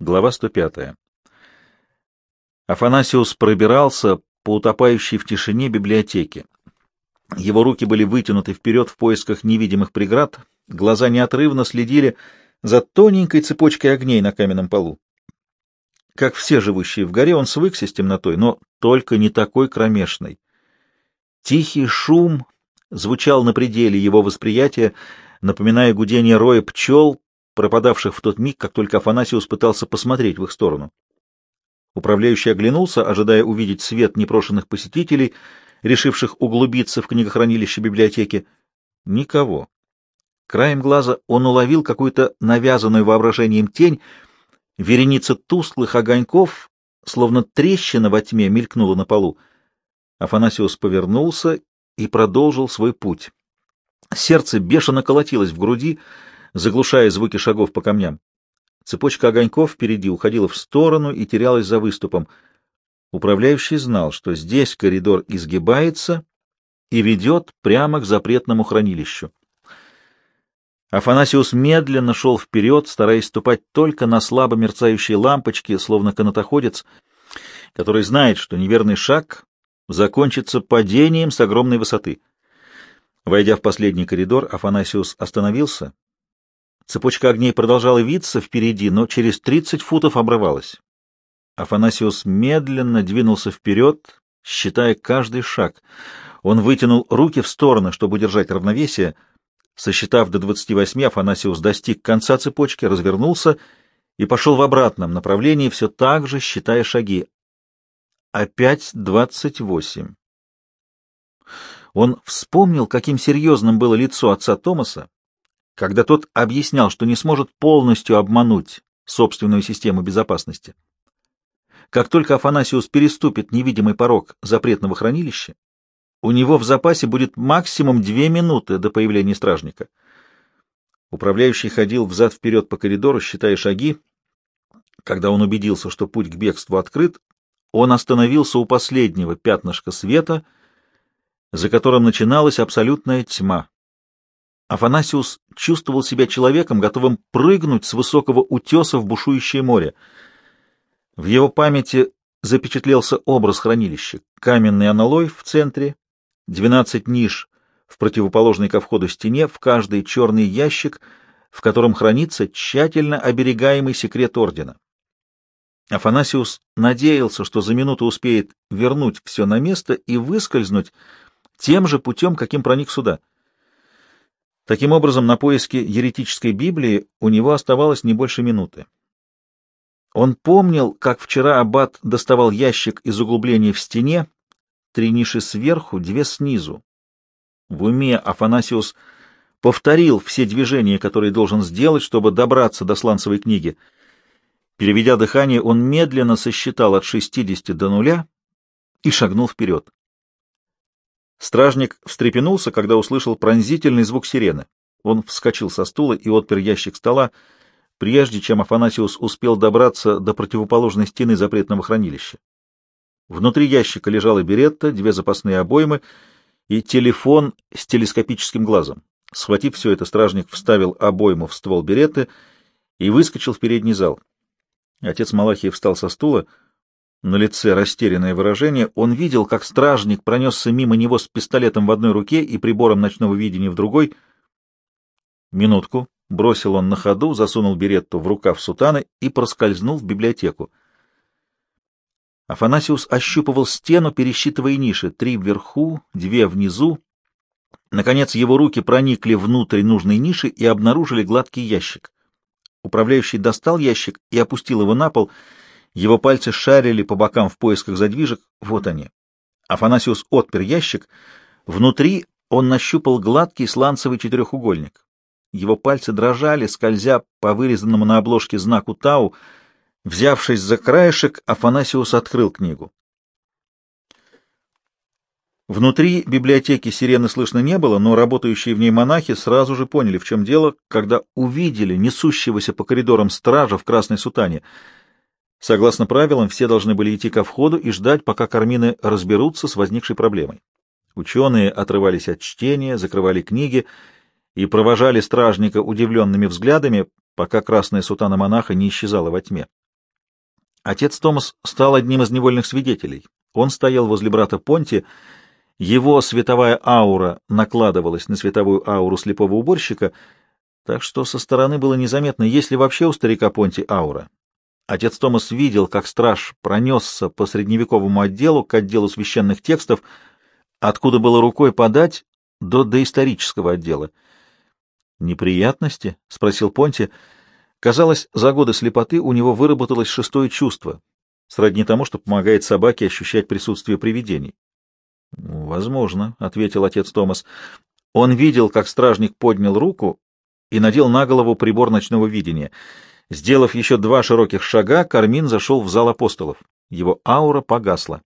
Глава 105. Афанасиус пробирался по утопающей в тишине библиотеке. Его руки были вытянуты вперед в поисках невидимых преград, глаза неотрывно следили за тоненькой цепочкой огней на каменном полу. Как все живущие в горе, он свыкся с темнотой, но только не такой кромешной. Тихий шум звучал на пределе его восприятия, напоминая гудение роя пчел, пропадавших в тот миг, как только Афанасиус пытался посмотреть в их сторону. Управляющий оглянулся, ожидая увидеть свет непрошенных посетителей, решивших углубиться в книгохранилище библиотеки. Никого. Краем глаза он уловил какую-то навязанную воображением тень, вереница тусклых огоньков, словно трещина во тьме, мелькнула на полу. Афанасиус повернулся и продолжил свой путь. Сердце бешено колотилось в груди, заглушая звуки шагов по камням. Цепочка огоньков впереди уходила в сторону и терялась за выступом. Управляющий знал, что здесь коридор изгибается и ведет прямо к запретному хранилищу. Афанасиус медленно шел вперед, стараясь ступать только на слабо мерцающие лампочки, словно канатоходец, который знает, что неверный шаг закончится падением с огромной высоты. Войдя в последний коридор, Афанасиус остановился Цепочка огней продолжала виться впереди, но через тридцать футов обрывалась. Афанасиус медленно двинулся вперед, считая каждый шаг. Он вытянул руки в стороны, чтобы удержать равновесие. Сосчитав до двадцати восьми, Афанасиус достиг конца цепочки, развернулся и пошел в обратном направлении, все так же считая шаги. Опять двадцать восемь. Он вспомнил, каким серьезным было лицо отца Томаса, когда тот объяснял, что не сможет полностью обмануть собственную систему безопасности. Как только Афанасиус переступит невидимый порог запретного хранилища, у него в запасе будет максимум две минуты до появления стражника. Управляющий ходил взад-вперед по коридору, считая шаги. Когда он убедился, что путь к бегству открыт, он остановился у последнего пятнышка света, за которым начиналась абсолютная тьма. Афанасиус чувствовал себя человеком, готовым прыгнуть с высокого утеса в бушующее море. В его памяти запечатлелся образ хранилища. Каменный аналой в центре, двенадцать ниш в противоположной ко входу стене, в каждый черный ящик, в котором хранится тщательно оберегаемый секрет ордена. Афанасиус надеялся, что за минуту успеет вернуть все на место и выскользнуть тем же путем, каким проник сюда — Таким образом, на поиски еретической Библии у него оставалось не больше минуты. Он помнил, как вчера аббат доставал ящик из углубления в стене, три ниши сверху, две снизу. В уме Афанасиус повторил все движения, которые должен сделать, чтобы добраться до сланцевой книги. Переведя дыхание, он медленно сосчитал от 60 до нуля и шагнул вперед. Стражник встрепенулся, когда услышал пронзительный звук сирены. Он вскочил со стула и отпер ящик стола, прежде чем Афанасиус успел добраться до противоположной стены запретного хранилища. Внутри ящика лежала беретта, две запасные обоймы и телефон с телескопическим глазом. Схватив все это, стражник вставил обойму в ствол беретты и выскочил в передний зал. Отец Малахий встал со стула — на лице растерянное выражение, он видел, как стражник пронесся мимо него с пистолетом в одной руке и прибором ночного видения в другой. Минутку. Бросил он на ходу, засунул беретту в рукав сутаны и проскользнул в библиотеку. Афанасиус ощупывал стену, пересчитывая ниши. Три вверху, две внизу. Наконец его руки проникли внутрь нужной ниши и обнаружили гладкий ящик. Управляющий достал ящик и опустил его на пол — его пальцы шарили по бокам в поисках задвижек. Вот они. Афанасиус отпер ящик. Внутри он нащупал гладкий сланцевый четырехугольник. Его пальцы дрожали, скользя по вырезанному на обложке знаку Тау. Взявшись за краешек, Афанасиус открыл книгу. Внутри библиотеки сирены слышно не было, но работающие в ней монахи сразу же поняли, в чем дело, когда увидели несущегося по коридорам стража в красной сутане — Согласно правилам, все должны были идти ко входу и ждать, пока кармины разберутся с возникшей проблемой. Ученые отрывались от чтения, закрывали книги и провожали стражника удивленными взглядами, пока красная сутана монаха не исчезала во тьме. Отец Томас стал одним из невольных свидетелей. Он стоял возле брата Понти, его световая аура накладывалась на световую ауру слепого уборщика, так что со стороны было незаметно, есть ли вообще у старика Понти аура. Отец Томас видел, как страж пронесся по средневековому отделу к отделу священных текстов, откуда было рукой подать до доисторического отдела. «Неприятности?» — спросил Понти. Казалось, за годы слепоты у него выработалось шестое чувство, сродни тому, что помогает собаке ощущать присутствие привидений. «Возможно», — ответил отец Томас. Он видел, как стражник поднял руку и надел на голову прибор ночного видения. Сделав еще два широких шага, Кармин зашел в зал апостолов. Его аура погасла.